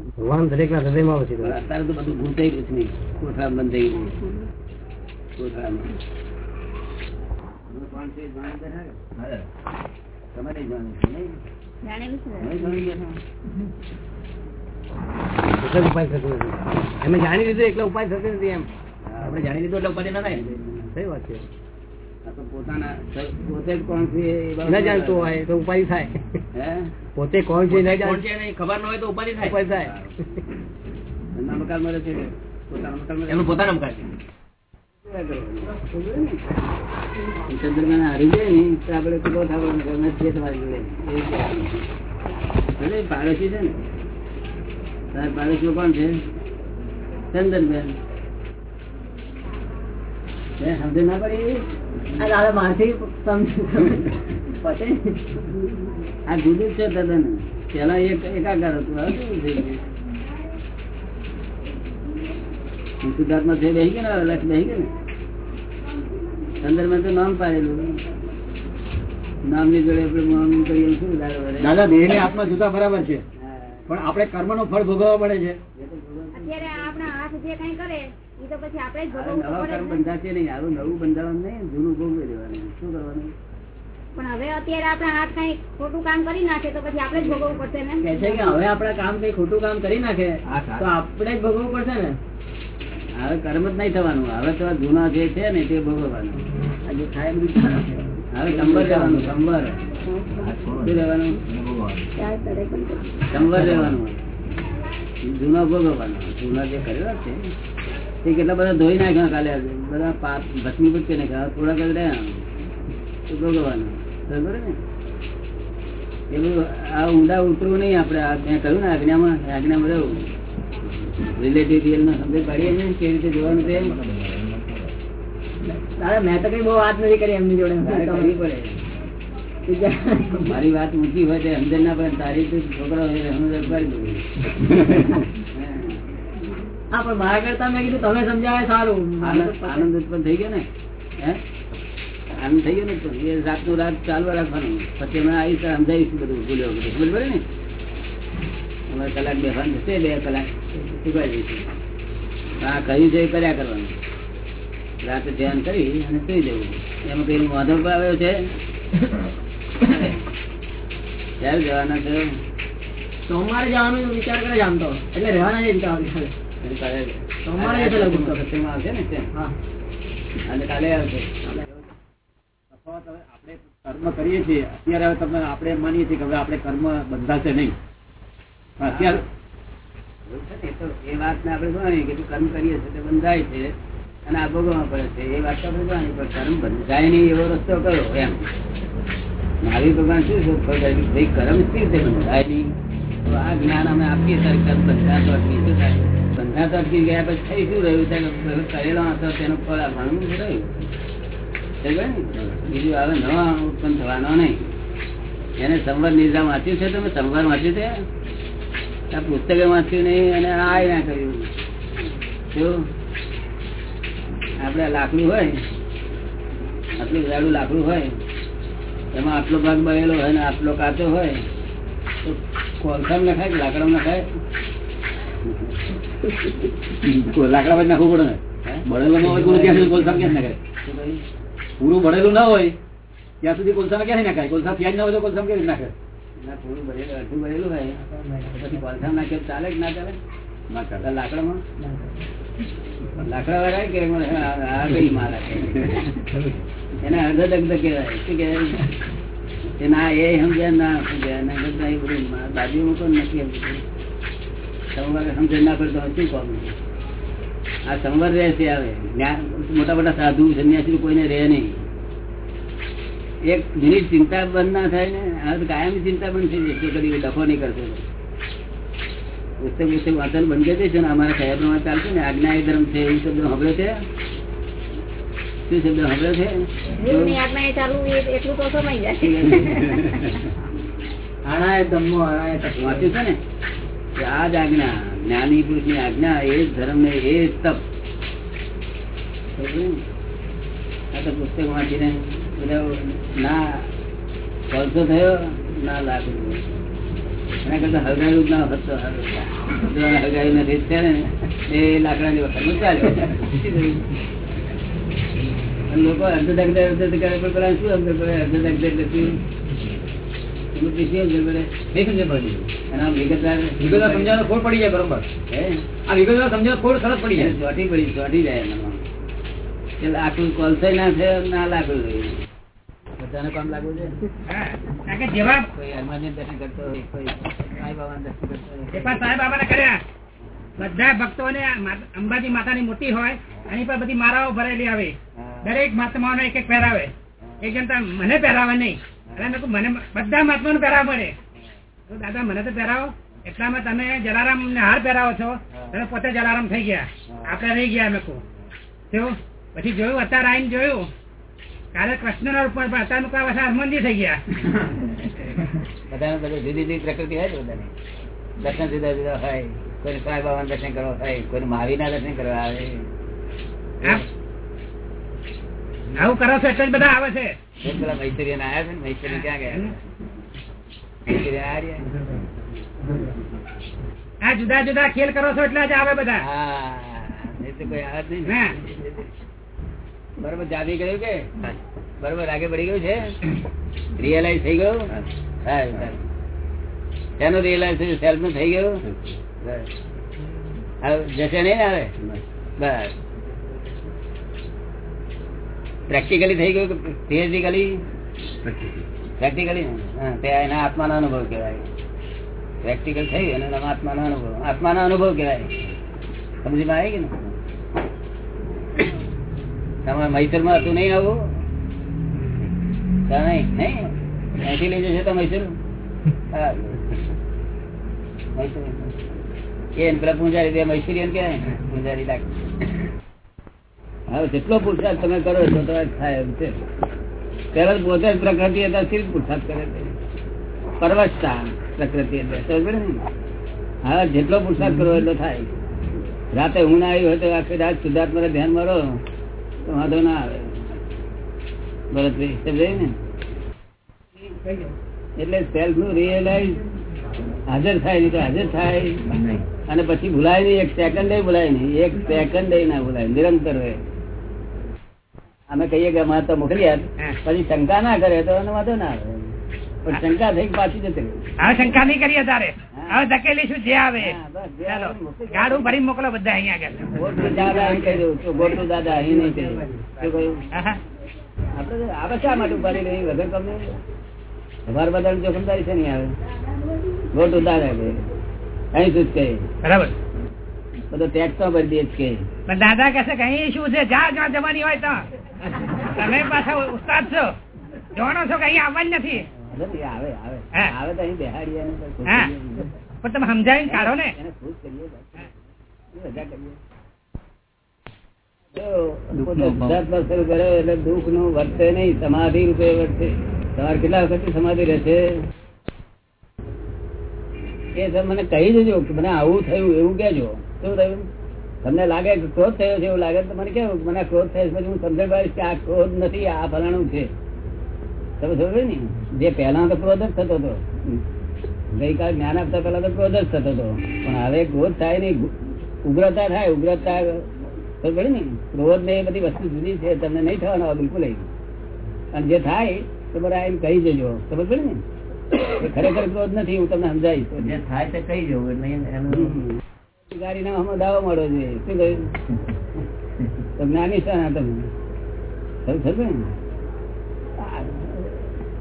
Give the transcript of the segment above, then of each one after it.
ભગવાન દરેક ના હૃદયમાં વસી પણ અત્યારે તો બધું ભૂતાઈ છે નહીં? કોઠા બંધ થઈ ગયું કોણ છે જાણી નહીં લીધું એટલે ઉપાય થતો નથી એમ. આપણે જાણી લીધું એટલે ઉપાય ના થાય. સહી વાત છે. પોતાના પોતે કોણ છે ન જાણતો હોય તો ઉપાય થાય. પોતે કોણ છે ન કોણ જાણ છે એને ખબર ન હોય તો ઉપાધિ થાય. ઉપાય થાય. મકાન મળે છે પોતાના મકાન એમનું પોતાનું મકાન છે. ચંદ્રમાન હારી જાય ને તો આપણે પેલો થવાનો તમારી જોડે. ભલે પાડોશી છે ને. તારા પાડોશીઓ કોણ છે? ચંદનબેન બે સમજ ના પડી? દાદા મારથી પતે? આ જુદું છે તદ્દન પેલા એક એકાકાર હતું હવે કેવું થઈ ગયું? શુદ્ધાત્મા છે બેસી ગયો ને લક્ષ બેસી ગયો ને? તો નામ પાડેલું નામની જોડે આપણે નામ કરીએ શું? દાદા દેહ ને આત્મા જુદા બરાબર છે. પણ આપણે કર્મનું ફળ ભોગવવા પડે છે. એ તો ભગવાન અત્યારે આપણા હાથ જે કઈ કરે એ તો પછી આપણે હવે નવા કર્મ ને. બંધાશે નહીં આવું નવું બંધાવાનું નહીં જૂનું ભોગવી દેવાનું શું કરવાનું? પણ હવે અત્યારે આપણા હાથ કઈ ખોટું કામ કરી નાખે તો પછી આપણે જ ભોગવવું પડશે ને? કે છે કે હવે આપડે કામ કઈ ખોટું કામ કરી નાખે તો આપણે જ ભોગવવું પડશે ને? હવે કર્મ જ નહીં થવાનું હવે તો જૂના જે છે ને તે ભોગવવાનું. આજે જે થાય હવે સંવર રહેવાનું સંવર શું રહેવાનું. જૂનો ભોગવવાના જૂના જે કરેલા છે તે કેટલા બધા ધોઈ નાખ્યા કાલે. બધા પાપ ભસ્મીભૂત કરી નાખ્યા. હવે થોડાક જ રહ્યા. ભોગવવાનું બરોબર ને? એવું આ ઊંડા ઉતરવું નહીં આપણે. આ ત્યાં કહ્યું ને આજ્ઞામાં આજ્ઞામાં રહેવું. રિલેટિવ રિયલ નો સમજ પાડીએ ને, કેવી રીતે જોવાનું છે દાદા મેં તો કઈ બહુ વાત નથી કરી એમની જોડે. કરવી પડે. મારી વાત ઊંચી હોય તો અંદર ના પણ તારી તો છોકરા હોય તો દઉં. હા પણ મારા કરતા મેં કીધું તમે સમજાવે સારું. આનંદ ઉત્પન્ન થઈ ગયો ને? હે? આનંદ થઈ ગયો ને ઉત્પન્ન. એ રાતનું રાત ચાલવા રાખવાનું. પછી અમે આવીશ સમજાવીશું બધું ભૂલ્યો બધું. ભૂલ પડે ને? અમારે કલાક બેસવાનું થશે બે કલાક શીખવાડી દઈશું આ કહ્યું છે એ કર્યા કરવાનું. રાતે ધ્યાન કરી અને સુઈ જવું. એમાં કઈ વાંધો પણ આવ્યો છે? ક્યારે જવાના છે? સોમવારે જવાનું વિચાર કરે આમ તો. એટલે રહેવાના છે વિચાર સોમવારે જશે લગભગ તો. આવશે ને ત્યાં. હા. અને કાલે આવશે. આપણે કર્મ કરીએ છીએ. અત્યારે હવે તમે આપણે માનીએ છીએ કે હવે આપણે કર્મ બંધાશે નહીં. પણ અત્યારે એ તો એ વાત ને આપણે જોવાની કે કર્મ કરીએ છીએ તે બંધાય છે. અને આ ભોગવવા પડે છે. એ વાત તો આપણે જોવાની પણ કર્મ બંધાય નહીં એવો રસ્તો કયો એમ? મહાવીર ભગવાન શું કરી ભાઈ કર્મ સ્થિર છે બંધાયેલી? તો આ જ્ઞાન અમે આપીએ ત્યારે કર્મ બંધાતો અટકી શું થાય બંધાતો અટકી ગયા પછી થઈ શું રહ્યું? કરેલો હતો, તેનું ફળ આપવાનું રહ્યું. બીજું હવે નવા ઉત્પન્ન થવાનો નહીં. એને સંવર નિર્ધા વાંચ્યું છે તમે? સંવર વાંચ્યું છે? આ પુસ્તકે વાંચ્યું નહીં અને આ ના કર્યું. શું? આપણે લાકડું હોય, આટલું લાકડું હોય એમાં આટલો ભાગ બળેલો હોય ને આટલો કાચો હોય તો કોલસામ નખાય કે લાકડા નખાય લાકડા પર નાખવું પડે? બળેલું ન હોય ત્યાં સુધી કોલસામ ક્યાં નાખાય? પૂરું બળેલું ના હોય ત્યાં સુધી કોલસામાં ક્યાં નાખાય કોલસા ત્યાં જ ના હોય તો કોલસામ કેવી નાખે ના, થોડું ભરેલું અડધું ભરેલું હોય પછી કોલસામ નાખે ચાલે કે ના ચાલે ના ચાલે. લાકડામાં લાકડા લગાય કે આ કઈ? એને અર્ધદગ્ધ કહેવાય. શું કહેવાય? ના એ સમજ્યા ના સમજ્યા ના પડતો શું કોમ? આ સંવર રહેશે આવે મોટા મોટા સાધુ, સંન્યાસી કોઈને રહે નહીં. એક મિનિટ ચિંતા બંધ ના થાય ને તો કાયમી ચિંતા બંધ થઈ જશે કરી ડખો નહીં કરશે. પુસ્તક પુસ્તક વાંચન બંધ કરી ને. અમારા સાહેબ પ્રમાણે ચાલશે ને. આજ્ઞા એ ધર્મ છે, એવું શબ્દ સાંભળે છે? શું શબ્દ સાંભળ્યો છે. વાંચ્યું છે ને? કે આ જ આજ્ઞા જ્ઞાની પુરુષની આજ્ઞા એ જ ધર્મ ને એ જ તપ. આ તો પુસ્તક વાંચીને બધા ના કોલસો થયો ના લાગુ એના કરતા હલગાયું ના હતો હગાયું નથી ને? એ લાકડાની ચાલ્યો અને લોકો પણ પેલા શું પછી ના ના બધા ભક્તો ને માત- અંબાજી માતાની મોટી હોય એની પર બધી મારાઓ ભરેલી આવે. દરેક મહાત્માઓને એક એક પહેરાવે. એક જનતા મને પહેરાવે નહીં અને મને બધા મહાત્માઓને પહેરાવ પડે તો દાદા મને તો પહેરાવો. એટલામાં તમે જલારામ ને હાર પહેરાવો છો. તમે પોતે જલારામ થઈ ગયા. આપણે રહી ગયા મેં કહું જો પછી જોયું અત્યારે આવીને જોયું. કાલે કૃષ્ણના રૂપ પણ અત્યારે નું હનુમાનજી થઈ ગયા. બધા બધું જુદી જુદી પ્રકૃતિ હોય બધાને. દર્શન જુદા જુદા હોય. કોઈ સાંઈ બાબા દર્શન કરવા હોય કોઈ મહાવીરના દર્શન કરવા આવે. આવું કરો છો એટલે બધા આવે છે. પેલા છે ને ક્યાં ગયા? આ જુદા જુદા ખેલ કરો છો એટલે જ આવે બધા. બરોબર જામી ગયું કે? બરોબર આગે પડી ગયું છે? રિયલાઇઝ થઈ ગયું? સારું રિયલાઈઝ સેલ્ફનું થઈ ગયું? જશે નહીં આવે બસ. પ્રેક્ટિકલી થઈ ગયું કે થિયરિટિકલી પ્રેક્ટિકલી તે એના આત્માનો અનુભવ કહેવાય. પ્રેક્ટિકલ થઈ એનો નામ આત્માનો અનુભવ. આત્માનો અનુભવ કહેવાય. સમજીમાં આવી ગયું ને? તમારે મૈસુરમાં હતું નહીં આવું? નહીં નહીં? અહીંથી લઈ જશે તો મૈસૂર. મૈસૂર. એ પેલા પૂંજારી બે મૈસુરી એમ કે પૂંજારી લાગે. હવે જેટલો પુરુષાર્થ તમે કરો એટલો તમારે થાય એમ છે. પેલા પોતે જ પ્રકૃતિ હતા શીલ પુરુષાર્થ કરે છે? પરવશતા પ્રકૃતિ હતા હા જેટલો પુરુષાર્થ કરો એટલો થાય. રાતે ઊંઘ ના આવી હોય તો આખી રાત શુદ્ધાત્મા ધ્યાન મારો તો વાંધો ના આવે. ભરતભાઈ સમજાય ને? એટલે સેલ્ફનું રિયલાઇઝ હાજર થાય નહીં તો હાજર થાય. અને પછી ભૂલાય નહીં એક સેકન્ડ ભૂલાય નહીં. એક સેકન્ડ ના ભૂલાય. નિરંતર રહે. અમે કહીએ કે અમારે તો મોકલી પછી શંકા ના કરે તો એનો વાંધો ના આવે. પણ શંકા થઈ પાછી જતી હવે શંકા નહીં કરીએ તારે. હવે ધકેલીશું જે આવે. જે ગાડું ભરી મોકલો બધા અહીંયા દાદા અહીં કહી દઉં ગોટુ દાદા અહીં નહીં કહી દઉં. આવે શા માટે રહી? વગર જોખમદારી છે નહીં આવે ગોટુ દાદા કહે. અહીં શું કહે? બરાબર. બધો ટેક્સ તો ભરી દે જ કે. પણ દાદા કહેશે કઈ શું છે? જ્યાં જવાની હોય તો. તમે પાછા ઉસ્તાદ છો? જોવાનો છો કે અહીંયા આવવાની નથી? આવે આવે. આવે તો અહીં બેહાડીએ. પણ તમે સમજાવીને કાઢો ને. ખુશ કરીએ રજા કરીએ. જો શરૂ કરે એટલે દુઃખનું વર્તે નહીં સમાધિ રૂપે વર્તે તમારે કેટલા વખત સમાધિ રહેશે? એ તમે મને કહી દેજો કે મને આવું થયું એવું કેજો શું થયું? તમને લાગે કે ક્રોધ થયો છે એવું લાગે તો મને કેવું મને ક્રોધ થયો પછી હું સમજણ પાડીશ કે આ ક્રોધ નથી આ ફલાણું છે. તમે સમજો ને? જે પહેલા તો ક્રોધ જ થતો હતો. ગઈકાલ જ્ઞાન આપતા પહેલા તો ક્રોધ જ થતો હતો. પણ હવે ક્રોધ થાય નહીં ઉગ્રતા થાય ઉગ્રતા ખબર ને? ક્રોધ ને એ બધી વસ્તુ જુદી છે તમને નહીં થવાનો બિલકુલ. અને જે થાય તો બરાબર એમ કહી જજો. ખબર પડે ને? ખરેખર ક્રોધ નથી હું તમને સમજાવીશ. જે થાય તે કહી જવું એટલે એનું ગાડી ના હમણાં દાવો મળો છે શું કહ્યું? તમે ખરું ખરું ને?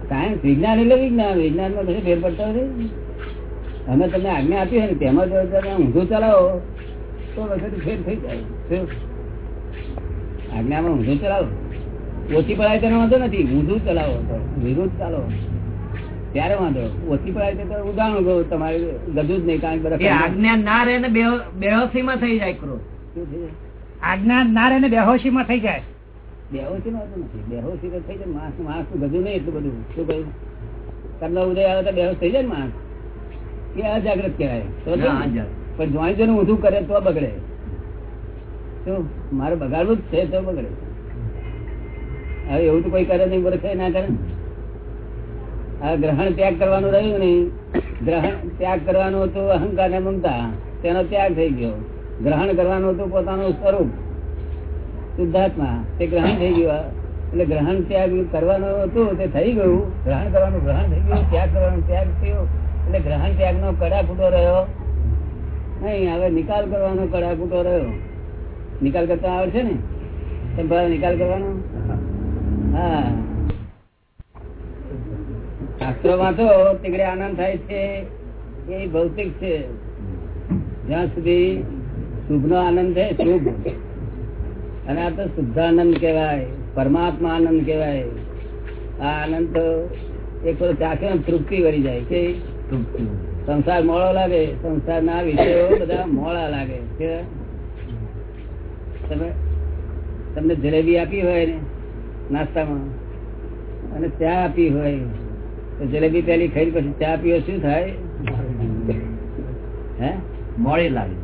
સાયન્સ વિજ્ઞાન એટલે વિજ્ઞાન. વિજ્ઞાનમાં કશું ફેર પડતો નથી અમે તમને આજ્ઞા આપી હોય ને, તેમાં તમે ઊંધું ચલાવો, તો વખત ફેર થઈ જાય? આજ્ઞામાં ઊંધું ચલાવો. ઓછી પડાય તેનો વાંધો નથી. ઊંધું ચલાવો તો. વિરુદ્ધ ચાલો. ત્યારે વાંધો ઓછી પડાય તો ઉદાહરણ કહો તમારે ગજુ જ નહીં કારણ કે બધા આજ્ઞા ના રહે ને બેહોશી માં થઈ જાય ક્રોધ. છે? આજ્ઞા ના રહે ને બેહોશી માં થઈ જાય. બેહોશી માં નથી. બેહોશી તો થઈ જાય માણસ માણસનું ગજુ નહીં એટલું બધું. શું કહ્યું? તમને ઉદય આવે તો બેહોશ થઈ જાય ને માણસ. એ અજાગ્રત કહેવાય. ના, ને? પણ જોઈ જોઈને ઊંધું કરે તો બગડે. શું? મારે બગાડવું જ છે તો બગડે. હવે એવું તો કોઈ કરે નહીં બરખે ના કરે? ગ્રહણ ત્યાગ કરવાનું રહ્યું નહીં. ગ્રહણ ત્યાગ કરવાનું હતું, અહંકાર ને મમતા. તેનો ત્યાગ થઈ ગયો. ગ્રહણ કરવાનું હતું પોતાનું સ્વરૂપ. શુદ્ધાત્મા. તે ગ્રહણ થઈ ગયું. એટલે ગ્રહણ ત્યાગ કરવાનું હતું, તે થઈ ગયું. ગ્રહણ કરવાનું, ગ્રહણ થઈ ગયું. ત્યાગ કરવાનો, ત્યાગ થયો. એટલે ગ્રહણ ત્યાગ નો કડા ફૂટો રહ્યો. નહીં, હવે નિકાલ કરવાનો કડા ફૂટો રહ્યો. નિકાલ કરતા આવડશે ને? તમે નિકાલ કરવાનો? હા. શાસ્ત્રો વાંચો તીકડે આનંદ થાય છે એ ભૌતિક છે. જ્યાં સુધી શુભ નો આનંદ છે શુભ. અને આ તો શુદ્ધાનંદ કેવાય પરમાત્મા આનંદ કેવાય આ આનંદ તો એક ચાખે તૃપ્તિ વળી જાય કે સંસાર મોળો લાગે સંસાર ના વિષયો બધા મોળા લાગે કે તમે તમને જલેબી આપી હોય ને નાસ્તામાં અને ચા આપી હોય. જલેબી પેલી ખાઈ પછી ચા પીવો શું થાય? હે? મોડી લાગે.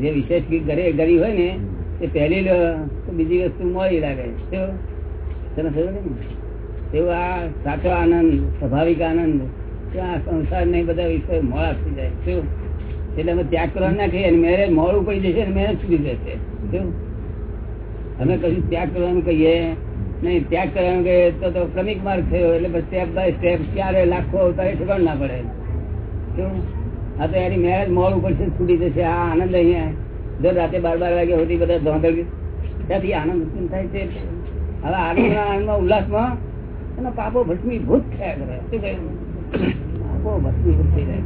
જે વિશેષ ઘરે ગરી હોય ને, એ પહેલી લો બીજી વસ્તુ મોડી લાગે. શું? તને ખબર આ સાચો આનંદ, સ્વાભાવિક આનંદ આ સંસાર નહીં બધા વિષય મોડા થઈ જાય. શું? એટલે અમે ત્યાગ કરવા ના કહીએ અને મેરેજ મોડું પડી જશે અને મેરેજ સુધી જશે. શું? અમે કશું ત્યાગ કરવાનું કહીએ નહીં, ત્યાગ કરવાનું કે તો તો ક્રમિક માર્ગ થયો, એટલે પછી સ્ટેપ બાય સ્ટેપ ક્યારે લાખો અવતારે ઠેકાણ ના પડે. શું? આ તો એની મેરેજ મોડ ઉપર છે છૂટી જશે, આ આનંદ અહીંયા. દર રાતે બાર બાર વાગે સુધી બધા ધોંધળ ત્યાંથી આનંદ ઉત્પન્ન થાય છે. હવે આનંદ આનંદમાં, ઉલ્લાસમાં એનો પાપો ભસ્મીભૂત થયા કરે. શું કહ્યું? પાપો ભસ્મીભૂત થઈ જાય.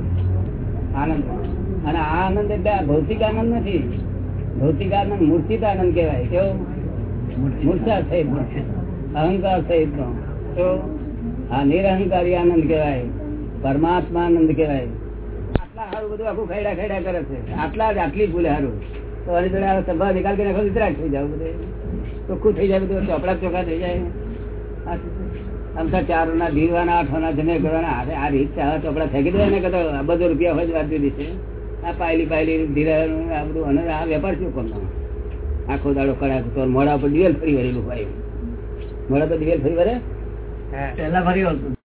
આનંદ. અને આ આનંદ એટલે ભૌતિક આનંદ નથી. ભૌતિક આનંદ મૂર્તિત આનંદ કહેવાય. કેવું? મૂર્છા સહિત અહંકાર સહિત નો. તો નિરહંકારી આનંદ કહેવાય, પરમાત્મા આનંદ કહેવાય. આટલા સારું બધું આખું ખેડા ખેડા કરે છે. આટલા જ આટલી ભૂલે સારું તો આની જોડે સભા નિકાલ કરીને આખો વિતરાગ થઈ જાવ બધે. ચોખ્ખું થઈ જાય બધું, ચોપડા ચોખ્ખા થઈ જાય? આમ તો ચાર ના ધીરવાના આઠ જમે કરવાના. આ ચોપડા ફેંકી દે ને કદો આ રૂપિયા હોય જ વાત જુદી છે. આ પાયલી પાયલી ધીરાનું અને આ વેપાર શું કરવાનો? આખો દાડો કડાક તો મોડા પર દિવેલ ફરી વળેલું હોય. મોડા પર દિવેલ ફરી વરે. હા. પેલા ફરી વળતું